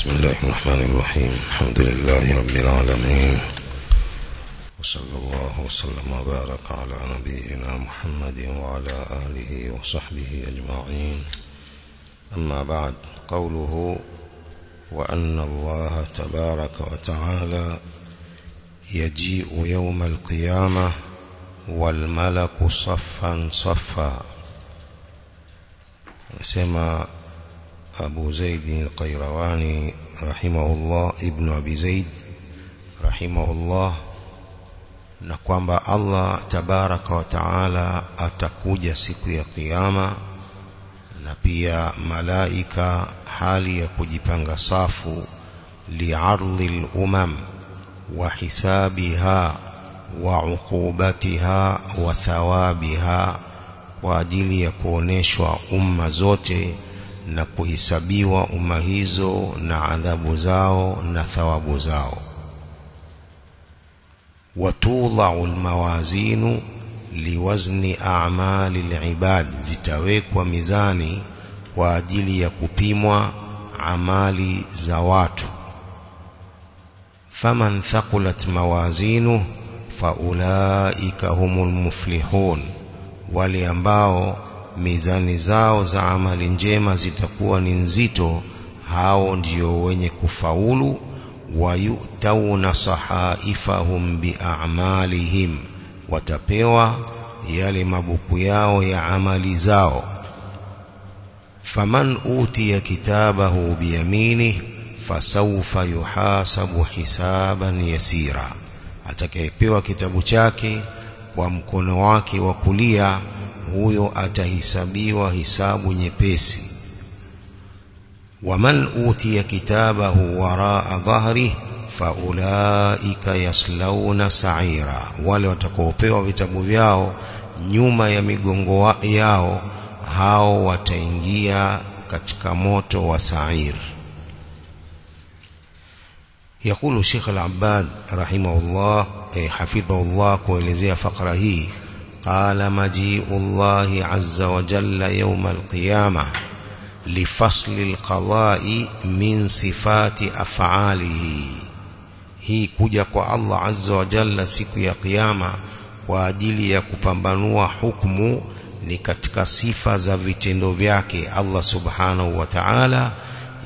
بسم الله الرحمن الرحيم. الحمد لله رب العالمين. وصلى الله وسلم وبارك على نبينا محمد وعلى آله وصحبه أجمعين. أما بعد قوله وأن الله تبارك وتعالى يجيء يوم القيامة والملك صفا صفا. أبو زيد القيرواني رحمه الله ابن أبي زيد رحمه الله نقوم الله تبارك وتعالى أتكوج سكو قيامة نبيا ملائكة حالي يكوجبان صافو لعرض الأمم وحسابها وعقوبتها وثوابها وأجل يكونش أم زوته na kuhisabiwa umma hizo na adhabu zao na thawabu zao. Watudha'u lmawazinu liwazni a'mali alibad zitawekwa mizani kwa ajili ya kupimwa amali za watu. Faman thaqulat mawazinu faulaika humul muflihun wale ambao mizani zao za amali njema zitakuwa ni nzito hao ndio wenye kufaulu wayutauna sahaifahum biamalihim watapewa yale mabuku yao ya amali zao. Faman utiya kitabahu biyamini fasawfa yuhasabu hisaban yasira atakayepewa kitabu chake kwa mkono wake wa kulia huyo atahisabiwa hisabu nyepesi waman utiya kitabahu waraa dhahri faulaika yaslawna sa'ira wale watakaopewa vitabu vyao nyuma ya migongo yao hao wataingia katika moto wa sa'ir يقول الشيخ العباد رحمه الله حفظه الله kuelezea fakra hii قال مجيء الله عز وجل يوم القيامة لفصل القضاء من صفات أفعاله. هي كجك الله عز وجل سك يا قيامة وأدلي يا كفنبنوا حكم لكتك صفة الله سبحانه وتعالى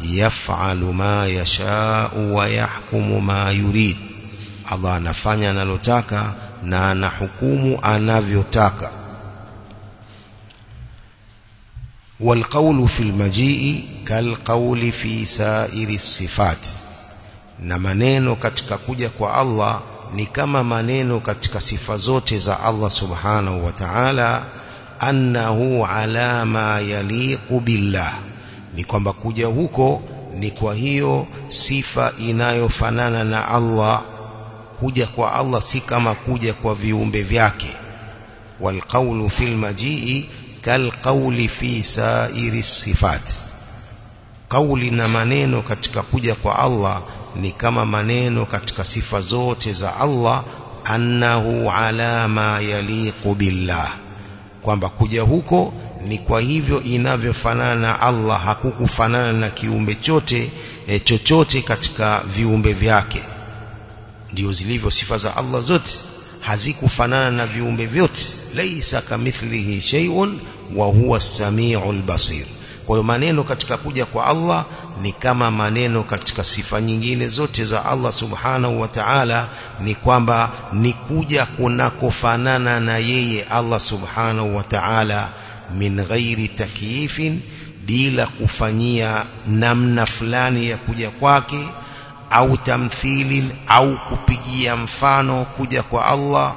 يفعل ما يشاء ويحكم ما يريد الله نفعنا لتاكا na anahukumu anavyotaka والقول في المجيء كالقول في سائر الصفات na maneno katika kuja kwa Allah ni kama maneno katika sifa zote za Allah subhanahu wa ta'ala annahu ala ma yaliqu billah ni kwamba kuja huko ni kwa hiyo sifa inayofanana na Allah kuja kwa Allah si kama kuja kwa viumbe vyake. Walqaulu fil majii kalqauli fi sairi sifat. Kauli na maneno katika kuja kwa Allah ni kama maneno katika sifa zote za Allah annahu ala ma yaliqu billah. Kwamba kuja huko ni kwa hivyo inavyofanana na Allah hakukufanana na kiumbe chote e, chochote katika viumbe vyake ndio zilivyo sifa za Allah zote. Hazikufanana na viumbe vyote. Laisa kamithlihi shay'un wa huwa as-sami'ul basir. Kwa hiyo maneno katika kuja kwa Allah ni kama maneno katika sifa nyingine zote za Allah subhanahu wa ta'ala ni kwamba ni kuja kunakofanana na yeye Allah subhanahu wa ta'ala min ghairi takyifin bila kufanyia namna fulani ya kuja kwake au tamthili au kupigia mfano kuja kwa Allah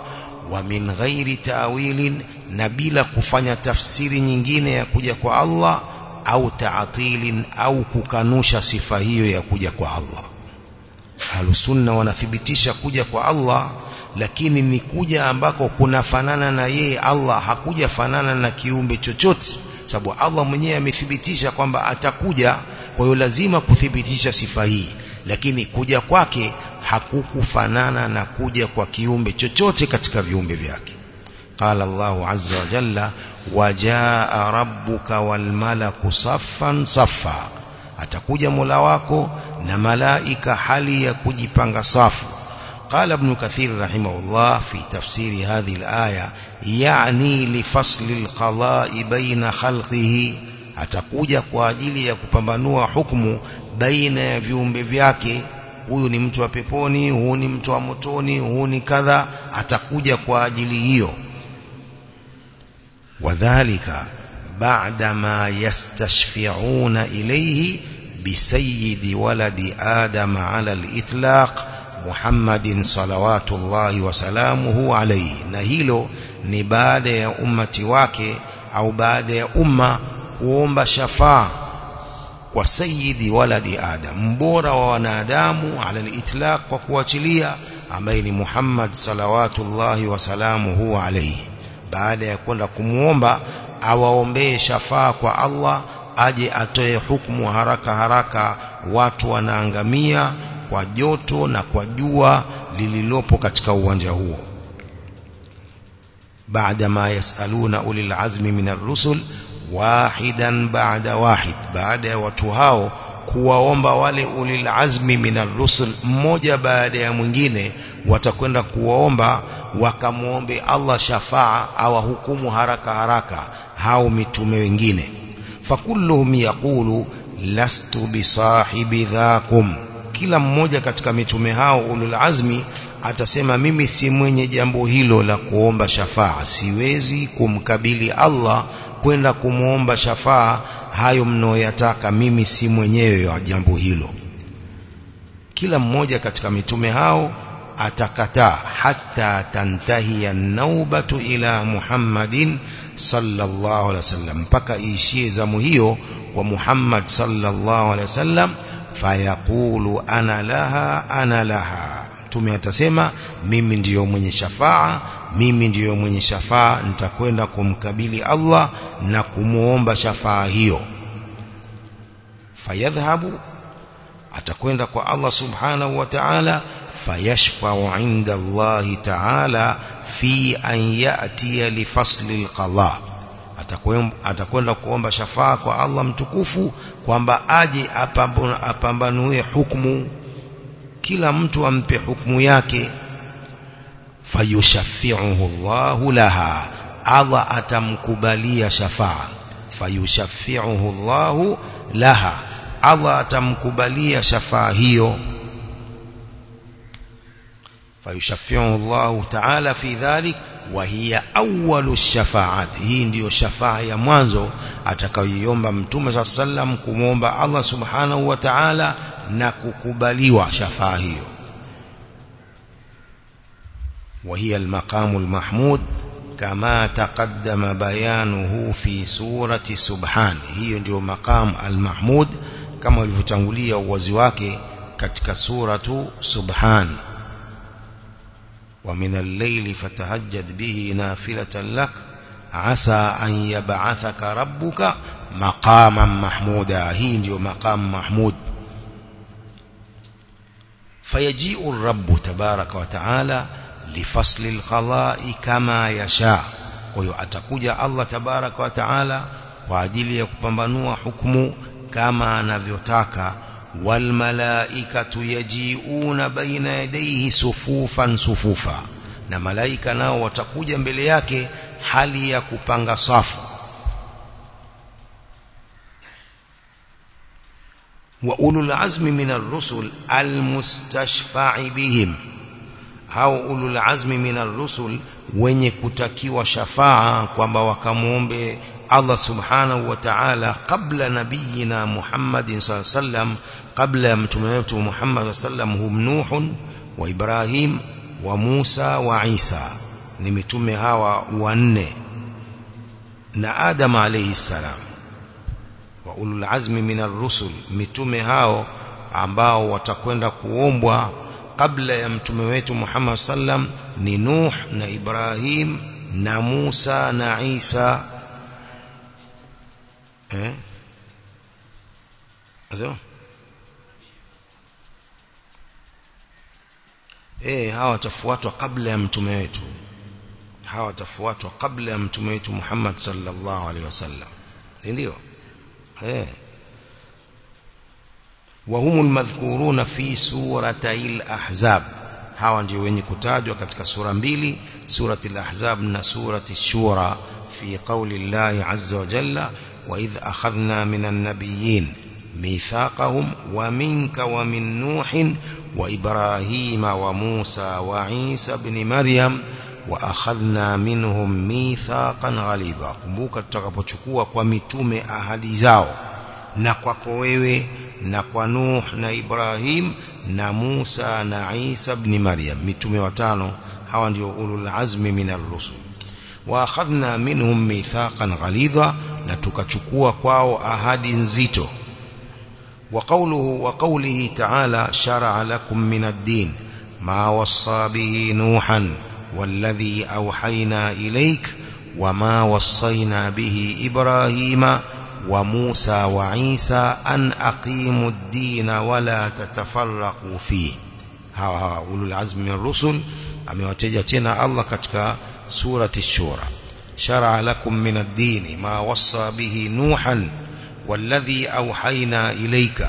wa min ghairi ta'wilin na bila kufanya tafsiri nyingine ya kuja kwa Allah au taatilin au kukanusha sifa hiyo ya kuja kwa Allah. Ahlusunna wanathibitisha kuja kwa Allah lakini ni kuja ambako kunafanana na yeye Allah hakuja fanana na kiumbe chochote. Sababu Allah mwenyewe amethibitisha kwamba atakuja kwa hiyo lazima kuthibitisha sifa hii lakini kuja kwake hakukufanana na kuja kwa kiumbe chochote katika viumbe vyake azza wa jalla wajaa rabbuka wal malaku saffan saffa atakuja Mola wako na malaika hali ya kujipanga safu قال ابن كثير رحمه الله في تفسير هذه الآية يعني لفصل القضاء بين خلقه atakuja kwa ajili ya kupambanua hukumu baina ya viumbe vyake huyu ni mtu wa peponi huyu ni mtu wa motoni huyu ni kadha atakuja kwa ajili hiyo wadhālika ba'dama yastashfi'una ilayhi bisayyidi waladi adam 'ala al-itlaq Muhammadin salawatullahi wa salamuhu alayhi na hilo ni baada ya ummati wake au baada ya umma kuomba shafaa kwa sayyidi waladi adam. Mbora wa wanadamu ala alitlaq kwa kuachilia ambaye ni Muhammad salawatullahi wa salamuhu alayhi. Baada ya kwenda kumuomba awaombee shafaa kwa Allah aje atoe hukumu haraka haraka watu wanaangamia kwa joto na kwa jua lililopo katika uwanja huo. Baada ma yasaluna ulil azmi min ar-rusul wahidan ba'da wahid baada ya watu hao kuwaomba wale ulil azmi min ar-rusul mmoja baada ya mwingine watakwenda kuwaomba wakamuombe Allah shafaa awahukumu haraka haraka hao mitume wengine. Fakulluhum yaqulu lastu bisahibi dhakum. Kila mmoja katika mitume hao ulul azmi atasema mimi si mwenye jambo hilo la kuomba shafaa siwezi kumkabili Allah kwenda kumuomba shafaa hayo mnaoyataka mimi si mwenyewe wa jambo hilo. Kila mmoja katika mitume hao atakataa hata tantahi an-naubatu ila Muhammadin sallallahu alaihi wasallam mpaka iishie zamu hiyo kwa Muhammad sallallahu alaihi wasallam fayaqulu ana laha ana laha mtume atasema mimi ndiyo mwenye shafaa mimi ndiyo mwenye shafaa nitakwenda kumkabili Allah na kumuomba shafaa hiyo. Fayadhhabu atakwenda kwa Allah subhanahu wa ta'ala fayashfa'u 'inda Allah ta'ala fi an ya'tiya li fasli al-qada. Atakwenda kuomba shafaa kwa Allah mtukufu kwamba aje apambanue hukumu kila mtu ampe hukumu yake fayushaffi'uhu Allah laha Allah atamkubalia shafaa fayushaffi'uhu Allah laha Allah atamkubalia shafaa hiyo fayushaffi'uhu Allah ta'ala fi dhalik wa hiya awwalu shafaat hii ndiyo shafaa ya mwanzo atakayoiomba mtume sallam kumwomba Allah subhanahu wa ta'ala na kukubaliwa shafaa hiyo. وهي المقام المحمود كما تقدم بيانه في سورة سبحان هي ndio مقام المحمود kama ulivyotangulia uwazi wake katika suratu subhan. ومن الليل فتهجد به نافلة لك عسى أن يبعثك ربك مقاما محمودا هي ndio مقام محمود فيجيء الرب تبارك وتعالى لفصل القضاء كما يشاء. وهو أتكوجة الله تبارك وتعالى وعدل يكبنوا حكم كما نذيتاك والملائكة يجيئون بين يديه صفوفا صفوفا. na malaika nao watakuja mbele yake hali ya وأولو العزم من الرسل المستشفع بهم. هاو أولو العزم من الرسل وين يكتكي وشفاعة كما وكمهم الله سبحانه وتعالى قبل نبينا محمد صلى الله عليه وسلم قبل متمنى محمد صلى الله عليه وسلم هم نوح وإبراهيم وموسى وعيسى نمتمه هاو وانه نآدم عليه السلام wa ulul azmi minar rusul mitume hao ambao watakwenda kuombwa kabla ya mtume wetu Muhammad sallam ni Nuh na Ibrahim na Musa na Isa. Eh? Azema eh hawa watafuatwa kabla ya mtume wetu. Hawa watafuatwa kabla ya mtume wetu Muhammad sallallahu alaihi wasallam. Ndio eh وهم المذكورون في سورتي الأحزاب hawa ndio wenye kutajwa katika sura mbili surati al-ahzab na surati shura fi qawli Allah azza wa jalla wa idh akhadna minan nabiyyin mithaqahum wa minka wa min nuhin wa ibrahima wa musa wa isa ibn maryam وأخذنا منهم ميثاقا غليظا. كمبوكا تغبوشكوا كوامتوم أهالي زاو نقوى كويوي نقوى نوح نإبراهيم نموسى نعيسى بن مريم ميتوم وتانو هاوان ديو أولو العزم من الرسل وأخذنا منهم ميثاقا غليظا نتكتكوا كواو أهالي زيتو وقوله وقوله تعالى شرع لكم من الدين ما وصى به نوحا والذي أوحينا إليك وما وصينا به إبراهيم وموسى وعيسى أن أقيموا الدين ولا تتفرقوا فيه. ها ها أولو العزم من الرسل. أمي وتجتنا الله كتك سورة الشورى. شرع لكم من الدين ما وصى به نوحا والذي أوحينا إليك.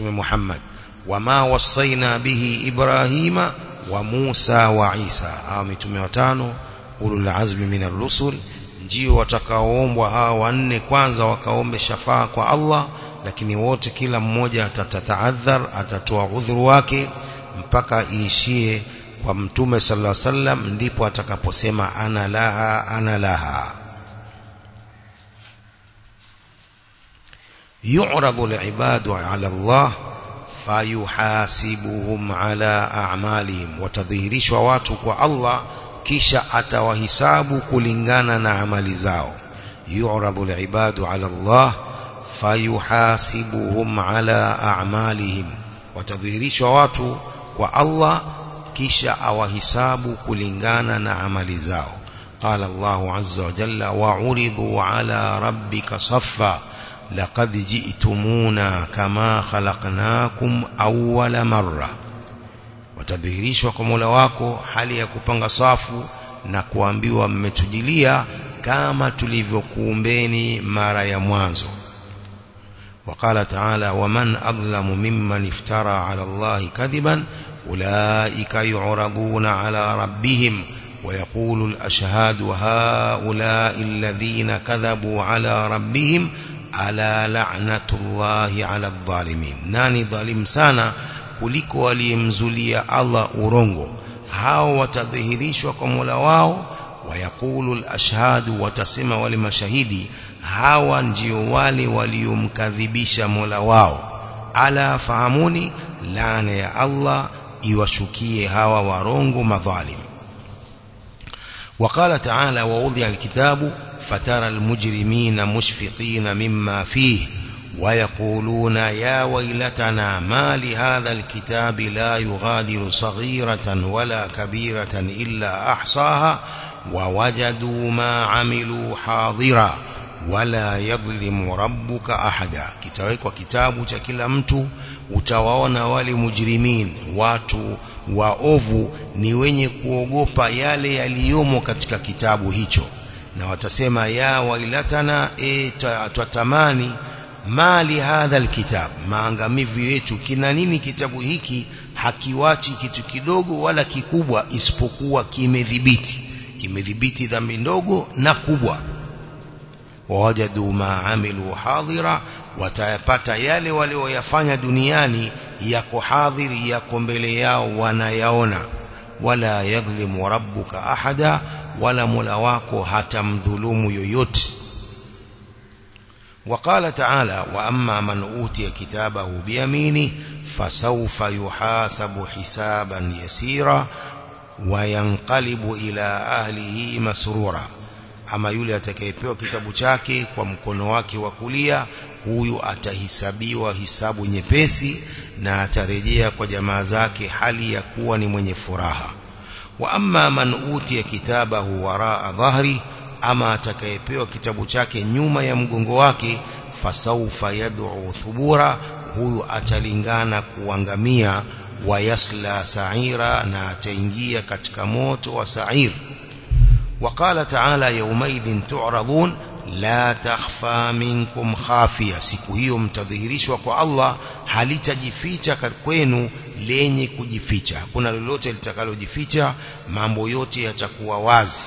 محمد وما وصينا به إبراهيم وما وصينا به إبراهيم wa Musa wa Isa. Hawa mitume watano ulul azmi min ar-rusul ndio watakaoombwa hawa wanne kwanza wakaombe shafaa kwa Allah lakini wote kila mmoja atatataadhar atatoa udhuru wake mpaka iishie kwa mtume sallallahu alaihi wasallam ndipo atakaposema ana laha ana laha. Yu'radu al-ibadu 'ala Allah fayuhasibuhum 'ala a'malihim watadhihirishwa watu kwa Allah kisha atawahisabu kulingana na amali zao yu'radu al-ibadu 'ala Allah fayuhasibuhum 'ala a'malihim watadhihirishwa watu kwa Allah kisha awahisabu kulingana na amali zao قال الله عز وجل وعرضوا على ربك صفا لقد جئتمونا كما خلقناكم أول مرة. watadhihirishwa kwa Mola wako hali ya kupanga safu na kuambiwa mmetujilia kama tulivyokuumbeni وقال تعالى ومن أظلم ممن افترى على الله كذبا أولئك يعرضون على ربهم ويقول الأشهاد هؤلاء الذين كذبوا على ربهم لعنة الله على الظالمين ناني ظالم سانا kuliko waliyemzulia Allah urongo hao watadhihirishwa kwa Mola wao wayaqulu al-ashhadu watasema wale mashahidi hawa ndio wale waliomkadhibisha Mola wao ala fahamuni laana ya Allah iwashukie hawa warongo madhalim وقال تعالى ووضع الكتاب فترى المجرمين مشفقين مما فيه ويقولون يا ويلتنا ما لهذا الكتاب لا يغادر صغيرة ولا كبيرة إلا أحصاها ووجدوا ما عملوا حاضرا ولا يظلم ربك أحدا. kitawekwa kitabu cha kila mtu utawaona wale mujrimin watu waovu ni wenye kuogopa yale yaliyomo katika kitabu hicho na watasema ya wailatana e twatamani mali hadha alkitab maangamivu yetu kina nini kitabu hiki hakiwachi kitu kidogo wala kikubwa isipokuwa kimedhibiti kimedhibiti dhambi ndogo na kubwa. Wawajadu ma amilu hadhira watayapata yale walioyafanya duniani yako hadhiri yako mbele yao wanayaona. Wala yadhlimu rabbuka ahada mola wako hatamdhulumu yoyote وقال تعالى وأما من أوتي كتابه بيمينه فسوف يحاسب حسابا يسيرا وينقلب إلى أهله مسرورا kitabu chake kwa mkono wake wa kulia huyu atahisabiwa hisabu nyepesi na atarejea kwa jamaa zake hali ya kuwa ni mwenye furaha amma man utiya kitabahu waraa dhahri ama atakayepewa kitabu chake nyuma ya mgongo wake fasaufa yad'u thubura huyu atalingana kuangamia wayasla sa'ira na ataingia katika moto wa sa'ir وقال تعالى يومئذ تعرضون la takhfa minkum khafia siku hiyo mtadhihirishwa kwa Allah halitajificha kwenu lenye kujificha. Kuna lolote litakalojificha mambo yote yatakuwa wazi.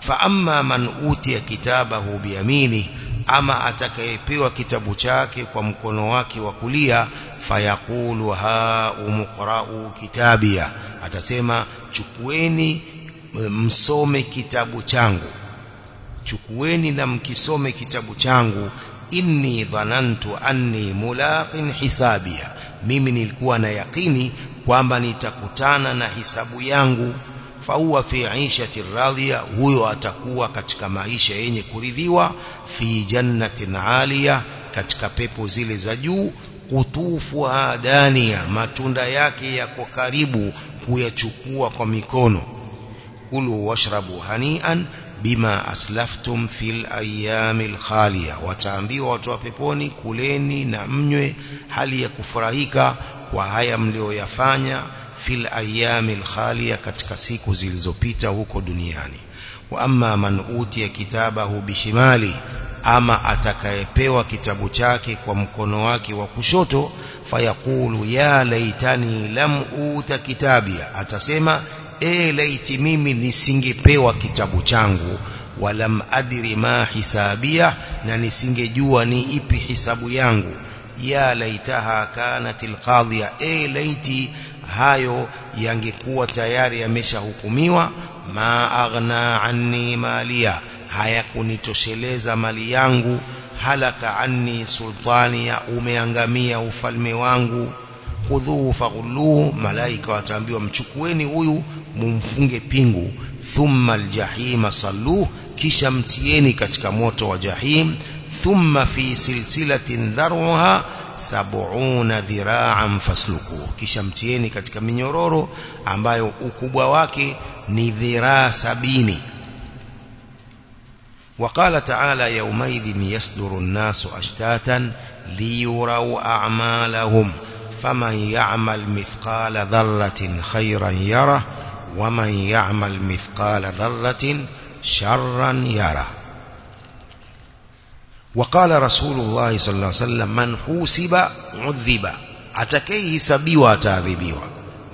Fa amma man utiya kitabahu biyamini ama atakayepewa kitabu chake kwa mkono wake wa kulia fayaqulu ha umqra'u kitabia. Atasema chukueni msome kitabu changu. Chukueni na mkisome kitabu changu inni dhanantu anni mulaqin hisabia. Mimi nilikuwa na yakini kwamba nitakutana na hisabu yangu. Fa huwa fi aishati radhiya huyo atakuwa katika maisha yenye kuridhiwa. Fi jannatin aliya katika pepo zile za juu. Kutufu adania matunda yake yako karibu kuyachukua kwa mikono. Kulu washrabu hanian bima aslaftum fil ayyamil khaliya wataambiwa watu wa peponi kuleni na mnywe hali ya kufurahika kwa haya mlioyafanya fil ayyamil khaliya katika siku zilizopita huko duniani. Wa amma man utiya kitabahu bishimali ama atakayepewa kitabu chake kwa mkono wake wa kushoto fayaqulu ya laitani lam uta kitabia. Atasema e laiti mimi nisingepewa kitabu changu walam adri ma hisabia na nisingejua ni ipi hisabu yangu. Ya laitaha kanat alqadhiya e laiti hayo yangekuwa tayari yameshahukumiwa ma aghna anni malia hayakunitosheleza mali yangu halaka anni sultania umeangamia ufalme wangu. Khudhuhu faghulluhu malaika wataambiwa mchukueni huyu mumfunge pingu thumma aljahima salluhu kisha mtieni katika moto wa jahim thumma fi silsilatin dhar'uha sab'una dhira'an fasluku kisha mtieni katika minyororo ambayo ukubwa wake ni dhiraa sabini وقال تعالى يومئذ يصدر الناس أشتاتا ليروا أعمالهم فمن يعمل مثقال ذرة خيرا يره ومن يعمل مثقال ذرة شرا يره. وقال رسول الله صلى الله عليه وسلم من حوسب عذب. أتكيه سبي وتعذبي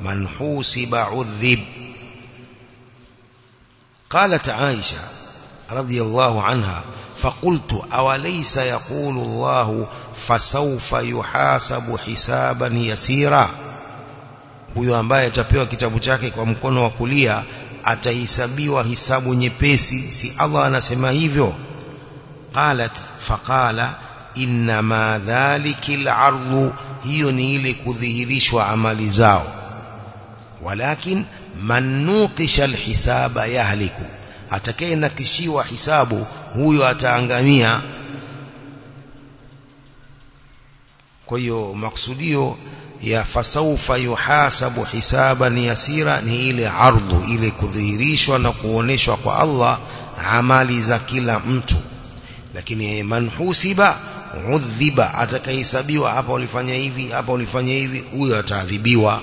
من حوسب عذب. قالت عائشة رضي الله عنها فقلت أوليس يقول الله فسوف يحاسب حسابا يسيرا؟ Huyo ambaye atapewa kitabu chake kwa mkono wa kulia atahesabiwa hisabu nyepesi. Si Allah anasema hivyo? Qalat faqala inna ma dhalikil ardu hiyo ni ile kudhihirishwa amali zao. Walakin man nuqisha alhisaba yahliku atakaye nakishiwa hisabu huyo ataangamia. Kwa hiyo maksudio ya fasaufa yuhasabu hisaban yasira ni ile ardhu ile kudhihirishwa na kuoneshwa kwa Allah amali za kila mtu. Lakini man husiba udhiba atakayehesabiwa hapa ulifanya hivi hapa ulifanya hivi huyo ataadhibiwa.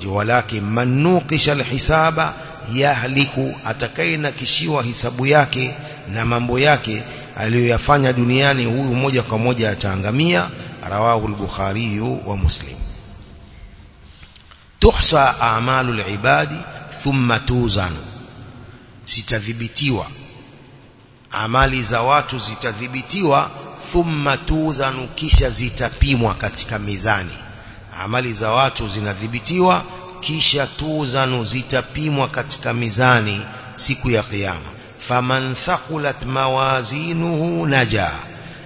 Jua lake manukisha alhisaba yahliku atakayenakishiwa hisabu yake na mambo yake aliyoyafanya duniani huyu moja kwa moja ataangamia. Rawahu al-bukhari wa muslim tuhsa a'malu al-ibadi thumma tuzan zitadhibitiwa. Amali za watu zitadhibitiwa thumma tuzanu kisha zitapimwa katika mizani. Amali za watu zinadhibitiwa kisha tuzanu zitapimwa katika mizani siku ya kiyama. Faman thaqulat mawazinuhu naja.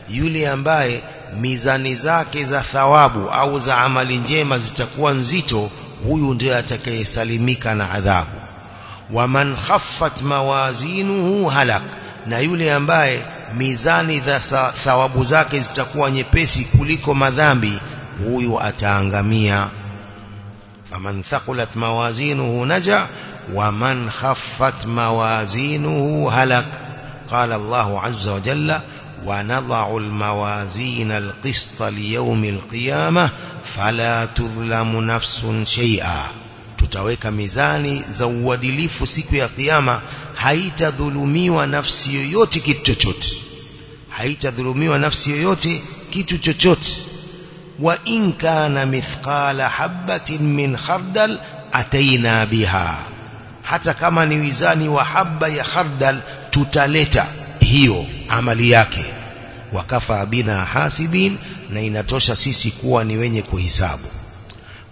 Yule ambaye mizani zake za thawabu au za amali njema zitakuwa nzito huyu ndiye atakayesalimika na adhabu waman khaffat mawazinuhu halak na yule ambaye mizani za thawabu zake zitakuwa nyepesi kuliko madhambi huyu ataangamia faman thaqulat mawazinuhu naja waman khaffat mawazinuhu halak Allah azza wa jalla ونضع الموازين القسط ليوم القيامة فلا تظلم نفس شيئا. تتويك ميزاني زود لفسك يا قيامة حيت ظلمي ونفسي يوتي كتوتوت حيت ظلمي ونفسي يوتي كتوتوت وإن كان مثقال حبة من خردل أتينا بها حتى كما نوزاني وحبة يا خردل تتلتا hiyo amali yake. Wakafa bina hasibin na inatosha sisi kuwa ni wenye kuhisabu.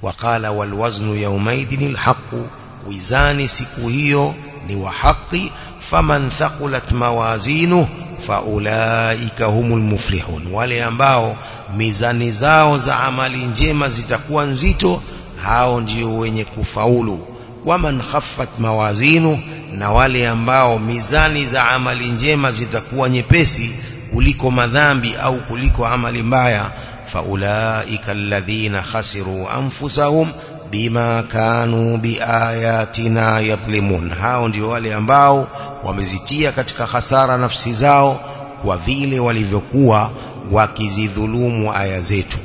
Waqala walwaznu yawmaidin alhaqu wizani siku hiyo ni wa haki faman thaqulat mawazinu faulaika humul muflihun. Wale ambao mizani zao za amali njema zitakuwa nzito hao ndio wenye kufaulu. Waman khaffat mawazinu na wale ambao mizani za amali njema zitakuwa nyepesi kuliko madhambi au kuliko amali mbaya faulaika alladhina khasiru anfusahum bima kanu biayatina yadhlimun hao ndio wale ambao wamezitia katika hasara nafsi zao kwa vile walivyokuwa wakizidhulumu aya zetu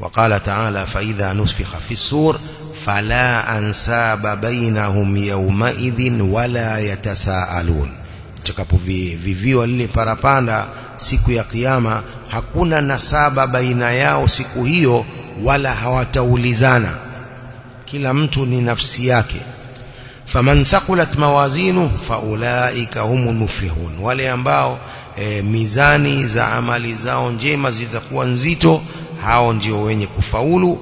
وقال تعالى فإذا نفخ في الصور fala ansaba bainahum yaumaidhin wala yatasaalun. Itakapoviviwa lile parapanda siku ya kiyama hakuna nasaba baina yao siku hiyo wala hawataulizana. Kila mtu ni nafsi yake. Faman thaqulat mawazinu faulaika humu muflihun. Wale ambao e, mizani za amali zao njema zitakuwa nzito hao ndio wenye kufaulu.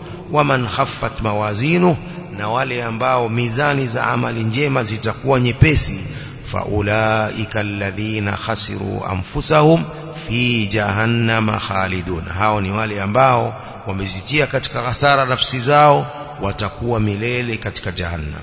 Na wale ambao mizani za amali njema zitakuwa nyepesi faulaika alladhina khasiru anfusahum fi jahannama khalidun hao ni wale ambao wamezitia katika hasara nafsi zao watakuwa milele katika jahannam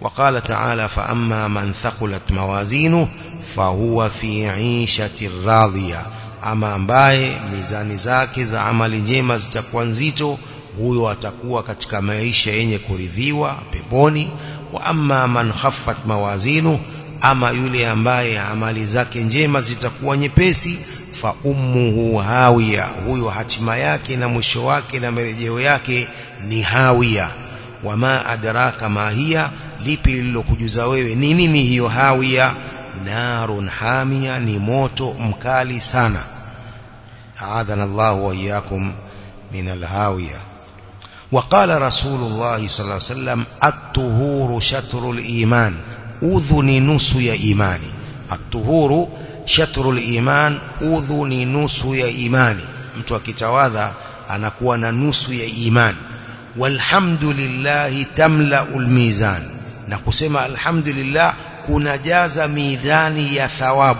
وقال تعالى فأما من ثقلت موازينه فهو في عيشة راضية ambaye mizani zake za amali njema zitakuwa nzito huyo atakuwa katika maisha yenye kuridhiwa peponi. Wa amma man khaffat mawazinu ama yule ambaye amali zake njema zitakuwa nyepesi fa ummuhu hawiya huyo hatima yake na mwisho wake na marejeo yake ni hawiya. Wama adraka ma hiya lipi lililokujuza wewe ni nini hiyo hawiya? Narun hamia ni moto mkali sana. Aadhana Allahu wa iyyakum min alhawiya وقال رسول الله صلى الله عليه وسلم الطهور شطر الإيمان أذن نسي إيماني. الطهور شطر الإيمان أذن نسي إيماني. متو كتوادا أنا كوانا نسي إيمان. والحمد لله تملأ الميزان. نقسم الحمد لله كنا جاز ميزاني يا ثواب.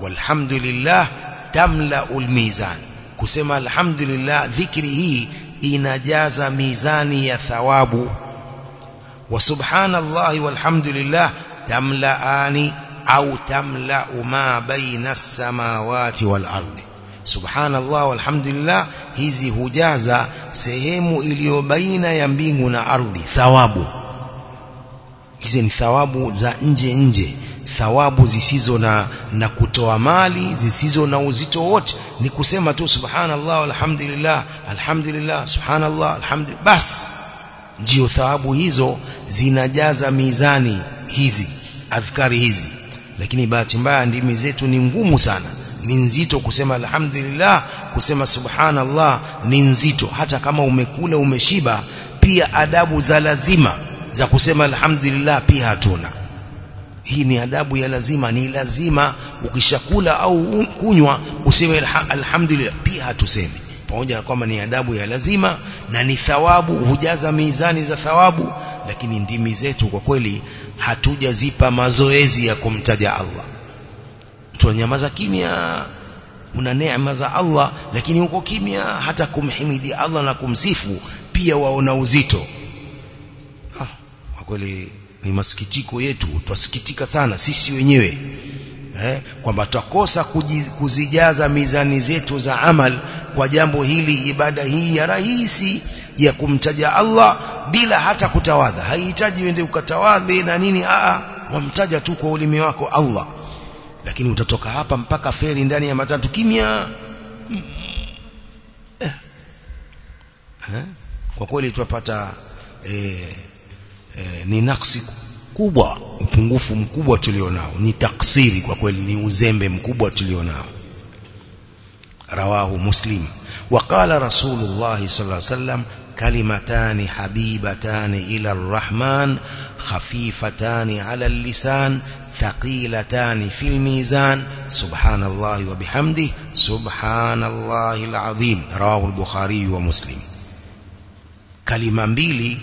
والحمد لله تملأ الميزان. كسم الحمد لله ذكره inajaza mizani ya thawabu wa subhanallah walhamdulillah tamla'ani au tamla'u ma baina as-samawati wal ardi subhanallah walhamdulillah hizi hujaza sehemu iliyo baina ya mbingu na ardhi thawabu hizi ni thawabu za nje nje thawabu zisizo na na kutoa mali zisizo na uzito wote. Ni kusema tu subhanallah alhamdulillah alhamdulillah subhanallah alhamdulillah. Bas ndio thawabu hizo zinajaza mizani hizi adhkari hizi. Lakini bahati mbaya ndimi zetu ni ngumu sana. Ni nzito kusema alhamdulillah kusema subhanallah ni nzito. Hata kama umekula umeshiba pia adabu za lazima za kusema alhamdulillah pia hatuna hii ni adabu ya lazima ni lazima ukishakula au kunywa useme alhamdulillah. Pia hatusemi pamoja na kwamba ni adabu ya lazima na ni thawabu hujaza mizani za thawabu lakini ndimi zetu kwa kweli hatujazipa mazoezi ya kumtaja Allah. Tunanyamaza kimya una neema za Allah lakini uko kimya hata kumhimidi Allah na kumsifu pia waona uzito. Ah kwa kweli ni masikitiko yetu twasikitika sana sisi wenyewe eh, kwamba tutakosa kuzijaza mizani zetu za amal kwa jambo hili ibada hii ya rahisi ya kumtaja Allah bila hata kutawadha haihitaji uende ukatawadhe na nini a wamtaja tu kwa ulimi wako Allah lakini utatoka hapa mpaka feri ndani ya matatu kimya eh. Eh. kwa kweli tupata eh, eh, ni naksi kubwa upungufu mkubwa tulionao ni taksiri kwa kweli ni uzembe mkubwa tulionao. رواه مسلم وقال رسول الله صلى الله عليه وسلم كلمتان حبيبتان إلى الرحمن خفيفتان على اللسان ثقيلتان في الميزان سبحان الله وبحمده سبحان الله العظيم رواه البخاري ومسلم كلمة mbili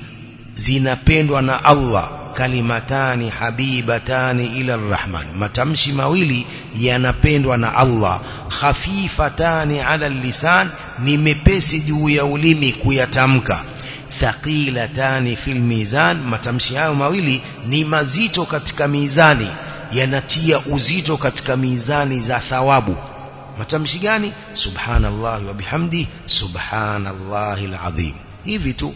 zinapendwa na Allah kalimatani habibatani ila arrahman matamshi mawili yanapendwa na Allah khafifatani ala lisan ni mepesi juu ya ulimi kuyatamka thaqilatani fil mizan matamshi hayo mawili ni mazito katika mizani yanatia uzito katika mizani za thawabu matamshi gani subhanallah wa bihamdi subhanallahi alazim hivi tu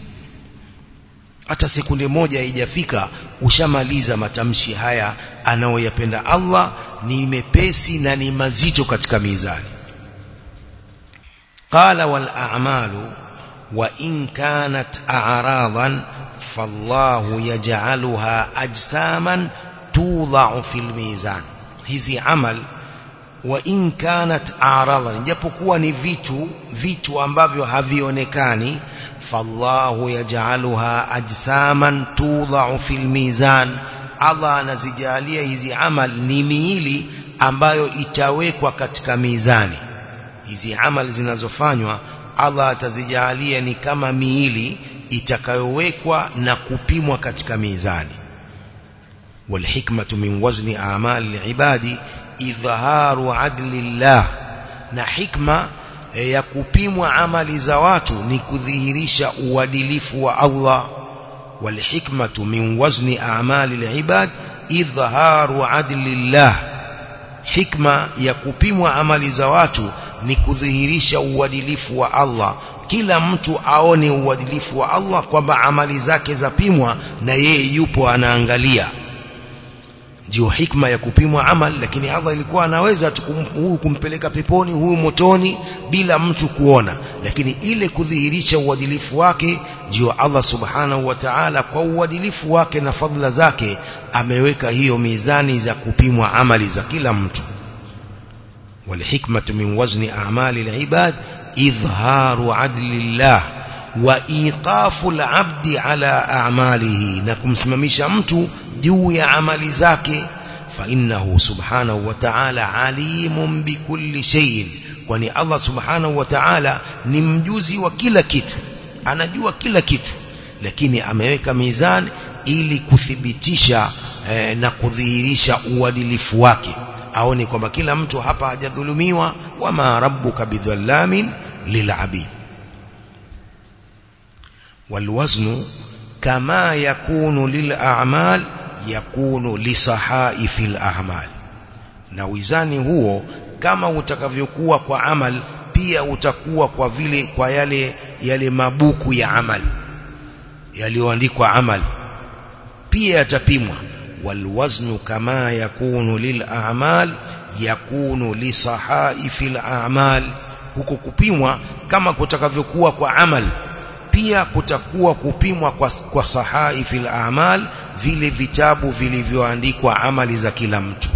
hata sekunde moja haijafika ushamaliza matamshi haya anaoyapenda Allah ni mepesi na ni mazito katika mizani. Qala wal a'malu wa in kanat a'radan fallahu yaj'aluha ajsaman tudha'u fil mizan. Hizi amal wa in kanat a'radan japokuwa ni vitu vitu ambavyo havionekani فالله يجعلها أجساما توضع في الميزان Allah anazijalia hizi amal ni miili ambayo itawekwa katika mizani hizi amal zinazofanywa Allah atazijalia ni kama miili itakayowekwa na kupimwa katika mizani walhikmatu min wazni a'mal al-ibadi idhaharu adlillah na hikma ya kupimwa amali za watu ni kudhihirisha uadilifu wa Allah walhikmatu min wazni a'mali al-ibad idhaharu adlillah hikma ya kupimwa amali za watu ni kudhihirisha uadilifu wa Allah kila mtu aone uadilifu wa Allah kwamba amali zake zapimwa na yeye yupo anaangalia ndio hikma ya kupimwa amal lakini Allah ilikuwa anaweza huyu kumpeleka peponi huyu motoni bila mtu kuona. Lakini ile kudhihirisha uadilifu wake ndio Allah subhanahu wa ta'ala kwa uadilifu wake na fadhila zake ameweka hiyo mizani za kupimwa amali za kila mtu. Walhikmatu min wazni a'mali al-ibad idharu adlillah وإيقاف العبد على أعماله. نكم سمميش أمتو دوي عمل ذاك فإنه سبحانه وتعالى عليم بكل شيء. وأني الله سبحانه وتعالى نمجوزي وكل كت أنا جو كل كت لكني أميك ميزان إلي kuthibitisha eh, na kudhihirisha uadilifu wake aone kwamba kila mtu hapa hajadhulumiwa wa ma rabbuka bidhallamin lilabid والوزن كما يكون للأعمال yakunu lisahaifi al-a'mal na wizani huo kama utakavyokuwa kwa amal pia utakuwa kwa vile kwa yale yale mabuku ya amal yaliyoandikwa amal pia yatapimwa walwaznu kama yakunu lil'amal yakunu lisahaifi al-a'mal huko kupimwa kama kutakavyokuwa kwa amal pia kutakuwa kupimwa kwa, kwa sahaifi al-a'mal vile vitabu vilivyoandikwa amali za kila mtu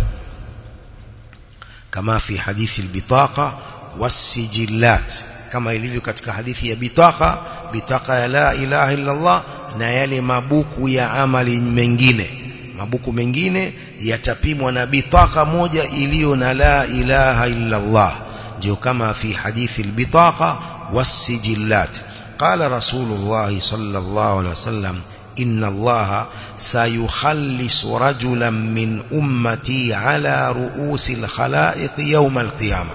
kama fi hadithi albitaqa wasijillat kama ilivyo katika hadithi ya bitaqa bitaqa ya la ilaha illa Allah na yale mabuku ya amali mengine mabuku mengine yatapimwa na bitaqa moja iliyo na la ilaha illa Allah ndio kama fi hadithi albitaqa wasijillat قال رسول الله صلى الله عليه وسلم إن الله سيخلص رجلا من أمتي على رؤوس الخلائق يوم القيامة.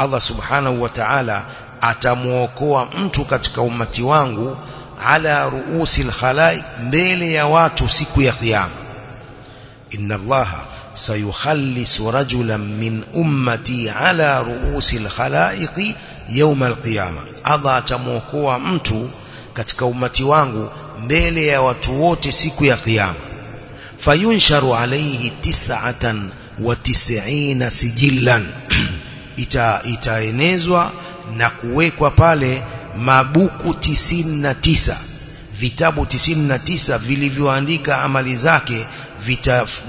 الله سبحانه وتعالى أتموكوا أنتو katika أمتي wangu على رؤوس الخلائق بين يا watu siku إن الله سيخلص رجلا من أمتي على رؤوس الخلائق يوم القيامة yauma alqiyama. Allah atamuokoa mtu katika umati wangu mbele ya watu wote siku ya kiyama fayunsharu alayhi tis'atan wa tis'ina sijillan. Ita, itaenezwa na kuwekwa pale mabuku tisini na tisa. Vitabu tisini na tisa vilivyoandika amali zake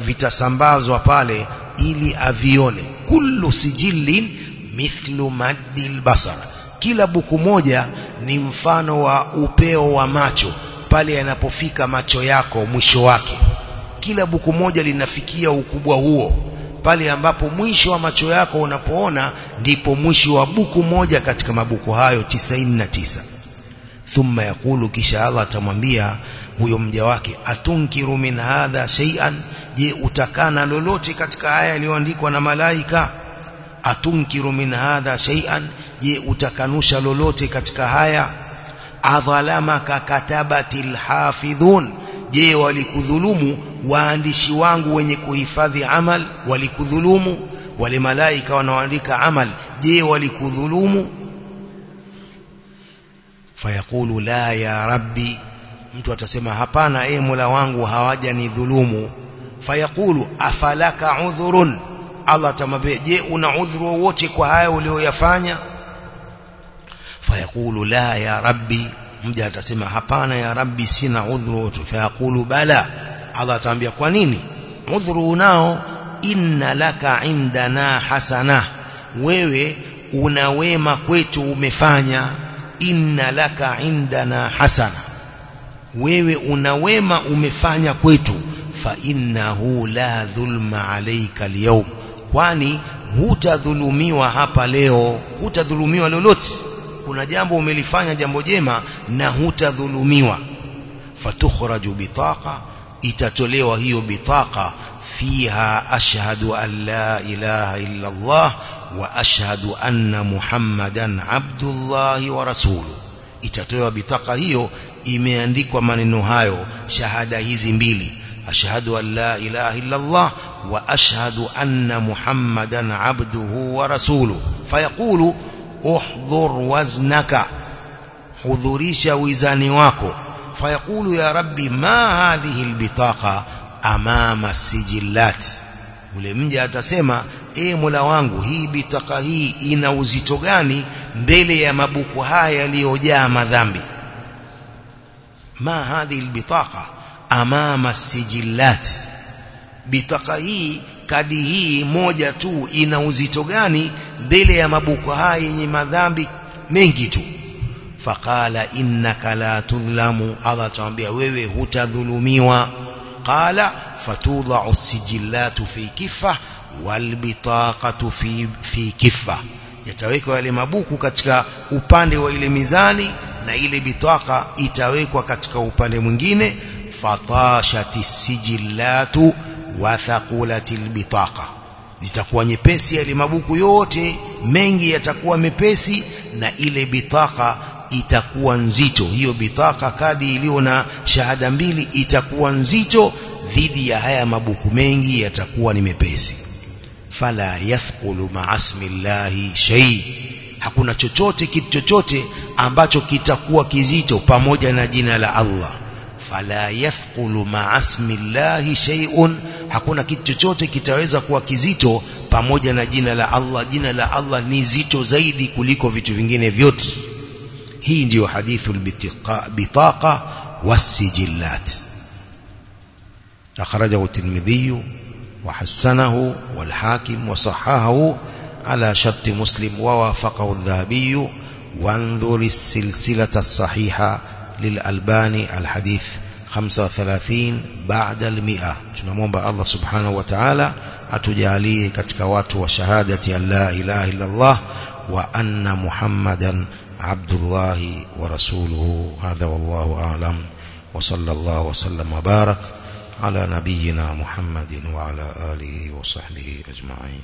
vitasambazwa vita, pale ili avione. Kullu sijilin mithlu maddil basar. Kila buku moja ni mfano wa upeo wa macho pale yanapofika macho yako mwisho wake. Kila buku moja linafikia ukubwa huo pale ambapo mwisho wa macho yako unapoona ndipo mwisho wa buku moja katika mabuku hayo 99 thumma yakulu kisha Allah atamwambia huyo mja wake atunkiru min hadha shay'an? Je utakana lolote katika haya yaliyoandikwa na malaika atunkiru min hadha shay'an je utakanusha lolote katika haya adhalamaka katabatil hafidhun je walikudhulumu waandishi wangu wenye kuhifadhi amal walikudhulumu wale malaika wanaoandika amal je walikudhulumu fayaqulu la ya rabbi mtu atasema hapana e mola wangu hawajanidhulumu fayaqulu afalaka udhurun Allah atamwambia je una udhuru wowote kwa haya ulioyafanya fayaqulu la ya rabbi. Mja atasema hapana ya rabbi sina udhuru wote fayaqulu bala. Allah atamwambia kwa nini? Udhuru unao inna laka indana hasana. Wewe una wema kwetu umefanya inna laka indana hasana. Wewe una wema umefanya kwetu fa innahu la dhulma alayka alyawm kwani hutadhulumiwa hapa leo hutadhulumiwa lolote kuna jambo umelifanya jambo jema na hutadhulumiwa fatukhraju bitaqa itatolewa hiyo bitaqa fiha ashhadu an la ilaha illa Allah wa ashhadu anna muhammadan abdullah wa rasuluhu itatolewa bitaka hiyo imeandikwa maneno hayo shahada hizi mbili أشهد أن لا إله إلا الله وأشهد أن محمدا عبده ورسوله. فيقول احضر وزنك حذريش وزانواك فيقول يا ربي ما هذه البطاقة أمام السجلات؟ ولمن جاتسما إيه ملوانغو هي بطاقة هي إنوزيتوغاني بلي يا مبوكوهاي ليوجام ذنبي ما هذه البطاقة؟ Amama sijillat bitaka hii kadi hii moja tu ina uzito gani mbele ya mabuku haya yenye madhambi mengi tu? Faqala innaka la tudhlamu. Allah atawambia wewe hutadhulumiwa. Qala fatudha'u sijillatu fi kiffa walbitaqatu fi fi kifa yatawekwa yale mabuku katika upande wa ile mizani na ile bitaka itawekwa katika upande mwingine fatashati sijillatu wa thaqulatil bitaqa zitakuwa nyepesi yale mabuku yote mengi yatakuwa mepesi na ile bitaka itakuwa nzito. Hiyo bitaka kadi iliyo na shahada mbili itakuwa nzito dhidi ya haya mabuku mengi yatakuwa ni mepesi. Fala yathqulu ma'asmillahi shay. Hakuna chochote kitu chochote ambacho kitakuwa kizito pamoja na jina la Allah fala yathqulu ma'asmillahi shay'un hakuna kitu chochote kitaweza kuwa kizito pamoja na jina la Allah jina la Allah ni zito zaidi kuliko vitu vingine vyote hii ndiyo hadithu bitaqa wasijillat akhrajahu at-Tirmidhi وحسنه والحاكم وصححه على شرط مسلم ووافقه الذهبي وانظر السلسلة الصحيحة للألباني الحديث 35 بعد المئة. تنمون الله سبحانه وتعالى أتجاليه كتكوات وشهادة أن لا إله إلا الله وأن محمدا عبد الله ورسوله هذا والله أعلم وصلى الله وسلم وبارك على نبينا محمد وعلى آله وصحبه أجمعين